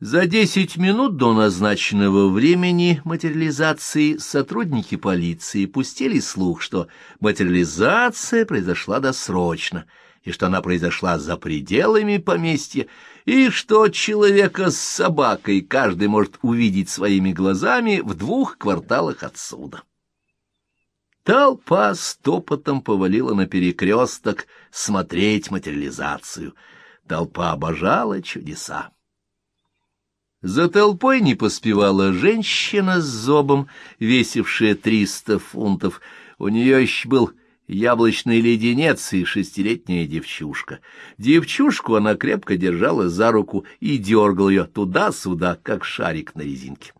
За десять минут до назначенного времени материализации сотрудники полиции пустили слух, что материализация произошла досрочно, и что она произошла за пределами поместья, и что человека с собакой каждый может увидеть своими глазами в двух кварталах отсюда. Толпа стопотом повалила на перекресток смотреть материализацию. Толпа обожала чудеса. За толпой не поспевала женщина с зобом, весившая триста фунтов. У нее еще был яблочный леденец и шестилетняя девчушка. Девчушку она крепко держала за руку и дергала ее туда-сюда, как шарик на резинке.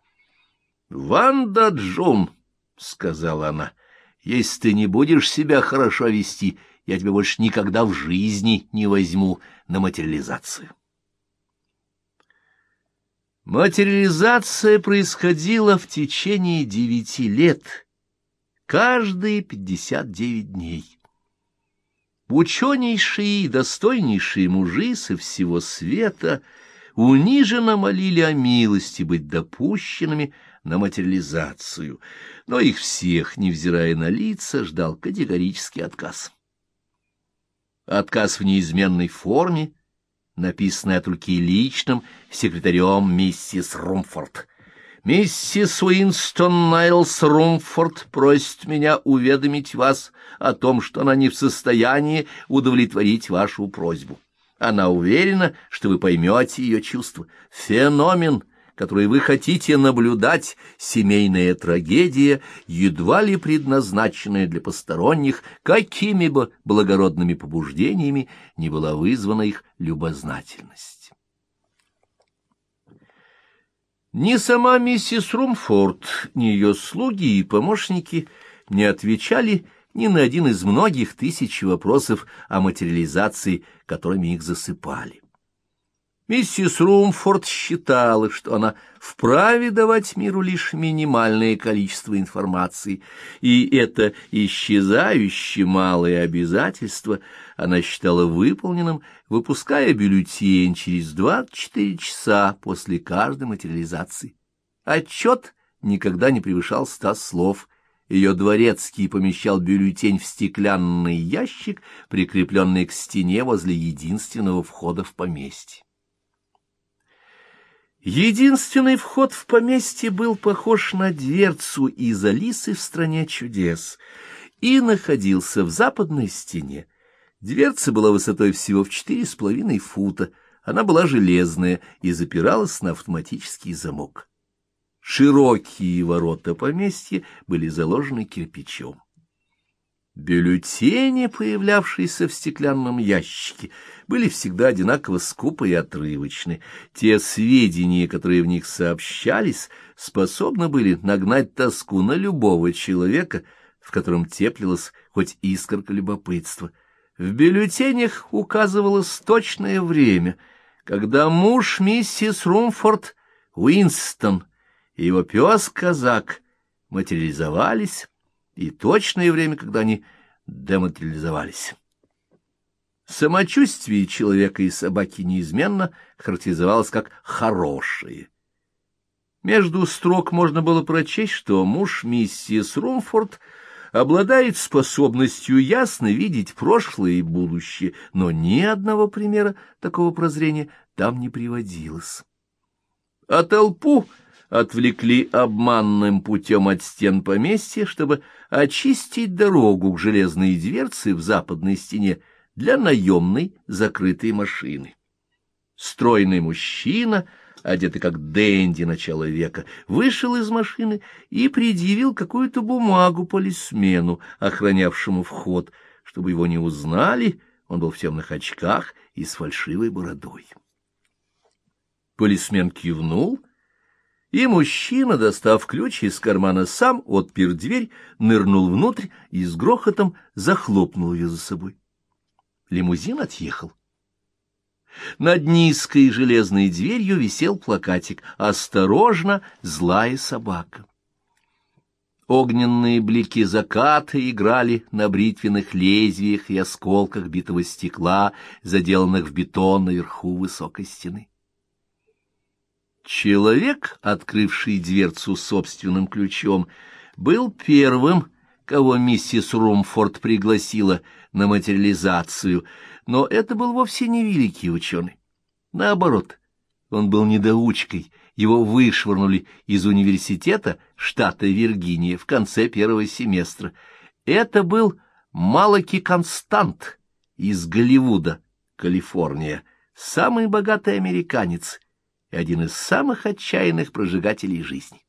— Ванда Джун, — сказала она, — если ты не будешь себя хорошо вести, я тебя больше никогда в жизни не возьму на материализацию. Материализация происходила в течение девяти лет, каждые пятьдесят девять дней. Ученейшие и достойнейшие мужи со всего света униженно молили о милости быть допущенными на материализацию, но их всех, невзирая на лица, ждал категорический отказ. Отказ в неизменной форме — написанное от руки личным секретарем миссис Румфорд. «Миссис Уинстон Найлс Румфорд просит меня уведомить вас о том, что она не в состоянии удовлетворить вашу просьбу. Она уверена, что вы поймете ее чувства. Феномен — которые вы хотите наблюдать, семейная трагедия, едва ли предназначенная для посторонних, какими бы благородными побуждениями не была вызвана их любознательность. Ни сама миссис Румфорд, ни ее слуги и помощники не отвечали ни на один из многих тысяч вопросов о материализации, которыми их засыпали. Миссис Румфорд считала, что она вправе давать миру лишь минимальное количество информации, и это исчезающее малое обязательство она считала выполненным, выпуская бюллетень через 24 часа после каждой материализации. Отчет никогда не превышал ста слов. Ее дворецкий помещал бюллетень в стеклянный ящик, прикрепленный к стене возле единственного входа в поместье. Единственный вход в поместье был похож на дверцу из Алисы в стране чудес и находился в западной стене. Дверца была высотой всего в четыре с половиной фута, она была железная и запиралась на автоматический замок. Широкие ворота поместья были заложены кирпичом. Бюллетени, появлявшиеся в стеклянном ящике, были всегда одинаково скупы и отрывочны. Те сведения, которые в них сообщались, способны были нагнать тоску на любого человека, в котором теплилась хоть искорка любопытства. В бюллетенях указывалось точное время, когда муж миссис Румфорд Уинстон и его пес-казак материализовались, и точное время, когда они дематериализовались. Самочувствие человека и собаки неизменно характеризовалось как «хорошее». Между строк можно было прочесть, что муж миссис Румфорд обладает способностью ясно видеть прошлое и будущее, но ни одного примера такого прозрения там не приводилось. А толпу отвлекли обманным путем от стен поместья, чтобы очистить дорогу к железной дверце в западной стене для наемной закрытой машины. Стройный мужчина, одетый как денди начала века, вышел из машины и предъявил какую-то бумагу полисмену, охранявшему вход, чтобы его не узнали, он был в темных очках и с фальшивой бородой. Полисмен кивнул и мужчина, достав ключ из кармана, сам отпер дверь, нырнул внутрь и с грохотом захлопнул ее за собой. Лимузин отъехал. Над низкой железной дверью висел плакатик «Осторожно, злая собака». Огненные блики заката играли на бритвенных лезвиях и осколках битого стекла, заделанных в бетон наверху высокой стены. Человек, открывший дверцу собственным ключом, был первым, кого миссис Румфорд пригласила на материализацию, но это был вовсе не великий ученый. Наоборот, он был недоучкой, его вышвырнули из университета штата Виргиния в конце первого семестра. Это был Малаки Констант из Голливуда, Калифорния, самый богатый американец и один из самых отчаянных прожигателей жизни.